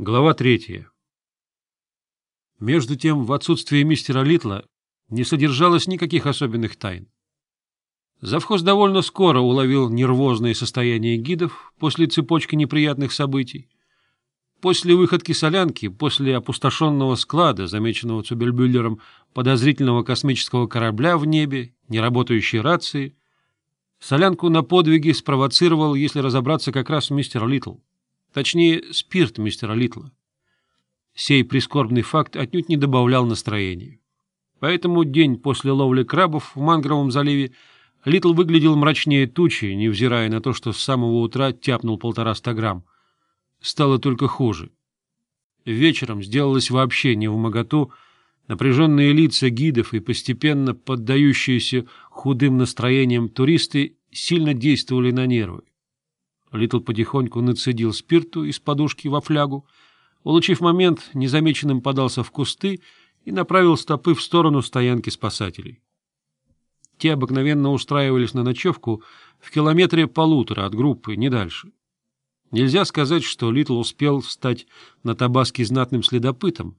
Глава 3. Между тем, в отсутствие мистера Литла не содержалось никаких особенных тайн. Завхоз довольно скоро уловил нервозное состояние гидов после цепочки неприятных событий. После выходки солянки, после опустошенного склада, замеченного Цубельбюллером, подозрительного космического корабля в небе, неработающей рации, солянку на подвиги спровоцировал, если разобраться, как раз мистер Литл точнее спирт мистера Литла. Сей прискорбный факт отнюдь не добавлял настроения. Поэтому день после ловли крабов в Мангровом заливе Литл выглядел мрачнее тучи, невзирая на то, что с самого утра тяпнул полтора ста грамм. Стало только хуже. Вечером сделалось вообще не в моготу, напряженные лица гидов и постепенно поддающиеся худым настроениям туристы сильно действовали на нервы. Литл потихоньку нацедил спирту из подушки во флягу. Улучив момент, незамеченным подался в кусты и направил стопы в сторону стоянки спасателей. Те обыкновенно устраивались на ночевку в километре полутора от группы, не дальше. Нельзя сказать, что Литл успел встать на Табаске знатным следопытом,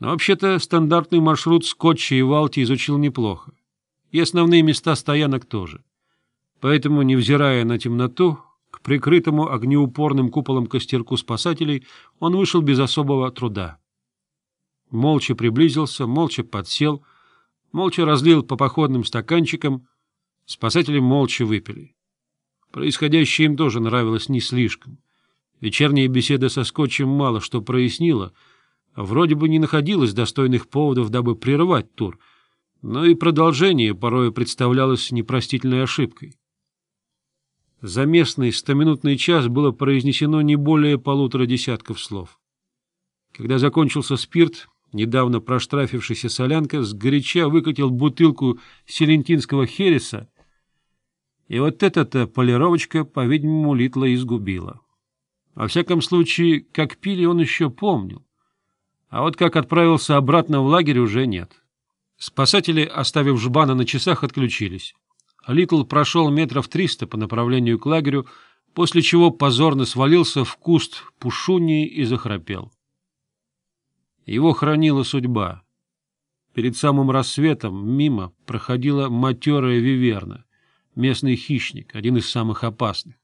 но вообще-то стандартный маршрут Скотча и Валти изучил неплохо, и основные места стоянок тоже. Поэтому, невзирая на темноту, прикрытому огнеупорным куполом костерку спасателей, он вышел без особого труда. Молча приблизился, молча подсел, молча разлил по походным стаканчикам, спасатели молча выпили. Происходящее им тоже нравилось не слишком. Вечерняя беседа со Скотчем мало что прояснила, вроде бы не находилось достойных поводов, дабы прервать тур, но и продолжение порою представлялось непростительной ошибкой. За местный стоминутный час было произнесено не более полутора десятков слов. Когда закончился спирт, недавно проштрафившийся солянка сгоряча выкатил бутылку селентинского хереса, и вот эта-то полировочка, по-видимому, Литла изгубила. Во всяком случае, как пили, он еще помнил. А вот как отправился обратно в лагерь, уже нет. Спасатели, оставив жбана на часах, отключились. Литл прошел метров триста по направлению к лагерю, после чего позорно свалился в куст пушунии и захрапел. Его хранила судьба. Перед самым рассветом мимо проходила матерая виверна, местный хищник, один из самых опасных.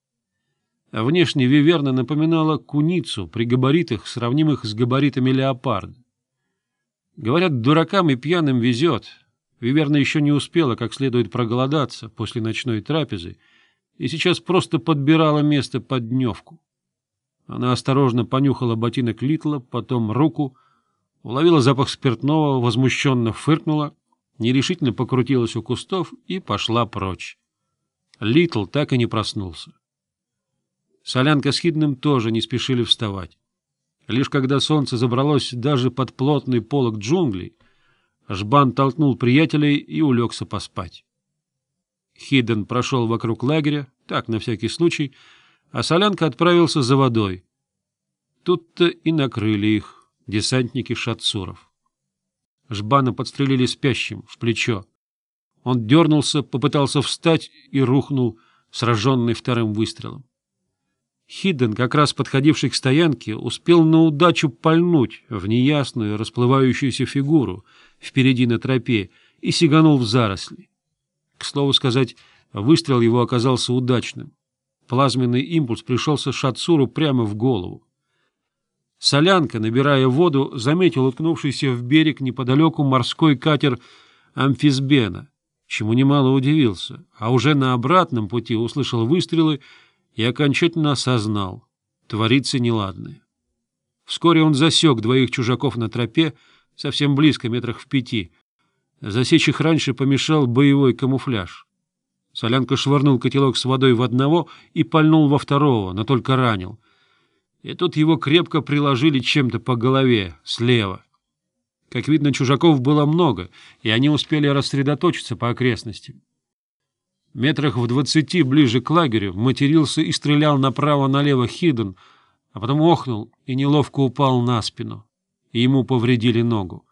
А Внешне виверна напоминала куницу при габаритах, сравнимых с габаритами леопарда. Говорят, дуракам и пьяным везет, Виверна еще не успела как следует проголодаться после ночной трапезы и сейчас просто подбирала место под дневку. Она осторожно понюхала ботинок Литла, потом руку, уловила запах спиртного, возмущенно фыркнула, нерешительно покрутилась у кустов и пошла прочь. Литл так и не проснулся. Солянка с Хидным тоже не спешили вставать. Лишь когда солнце забралось даже под плотный полог джунглей, Жбан толкнул приятелей и улегся поспать. Хидден прошел вокруг лагеря, так, на всякий случай, а Солянка отправился за водой. Тут-то и накрыли их десантники Шатсуров. Жбана подстрелили спящим в плечо. Он дернулся, попытался встать и рухнул, сраженный вторым выстрелом. Хидден как раз подходивший к стоянке, успел на удачу пальнуть в неясную расплывающуюся фигуру впереди на тропе и сиганул в заросли. К слову сказать, выстрел его оказался удачным. Плазменный импульс пришелся Шатсуру прямо в голову. Солянка, набирая воду, заметил уткнувшийся в берег неподалеку морской катер «Амфисбена», чему немало удивился, а уже на обратном пути услышал выстрелы, и окончательно осознал — творится неладное. Вскоре он засек двоих чужаков на тропе, совсем близко, метрах в пяти. Засечь их раньше помешал боевой камуфляж. Солянка швырнул котелок с водой в одного и пальнул во второго, но только ранил. И тут его крепко приложили чем-то по голове, слева. Как видно, чужаков было много, и они успели рассредоточиться по окрестностям. Метрах в двадцати ближе к лагерю матерился и стрелял направо-налево Хиден, а потом охнул и неловко упал на спину. И ему повредили ногу.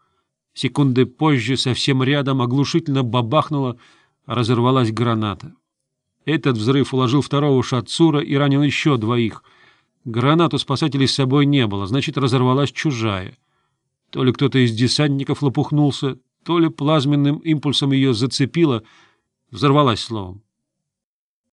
Секунды позже совсем рядом оглушительно бабахнуло, разорвалась граната. Этот взрыв уложил второго шатсура и ранил еще двоих. Гранату спасателей с собой не было, значит, разорвалась чужая. То ли кто-то из десантников лопухнулся, то ли плазменным импульсом ее зацепило — взорвалась словом.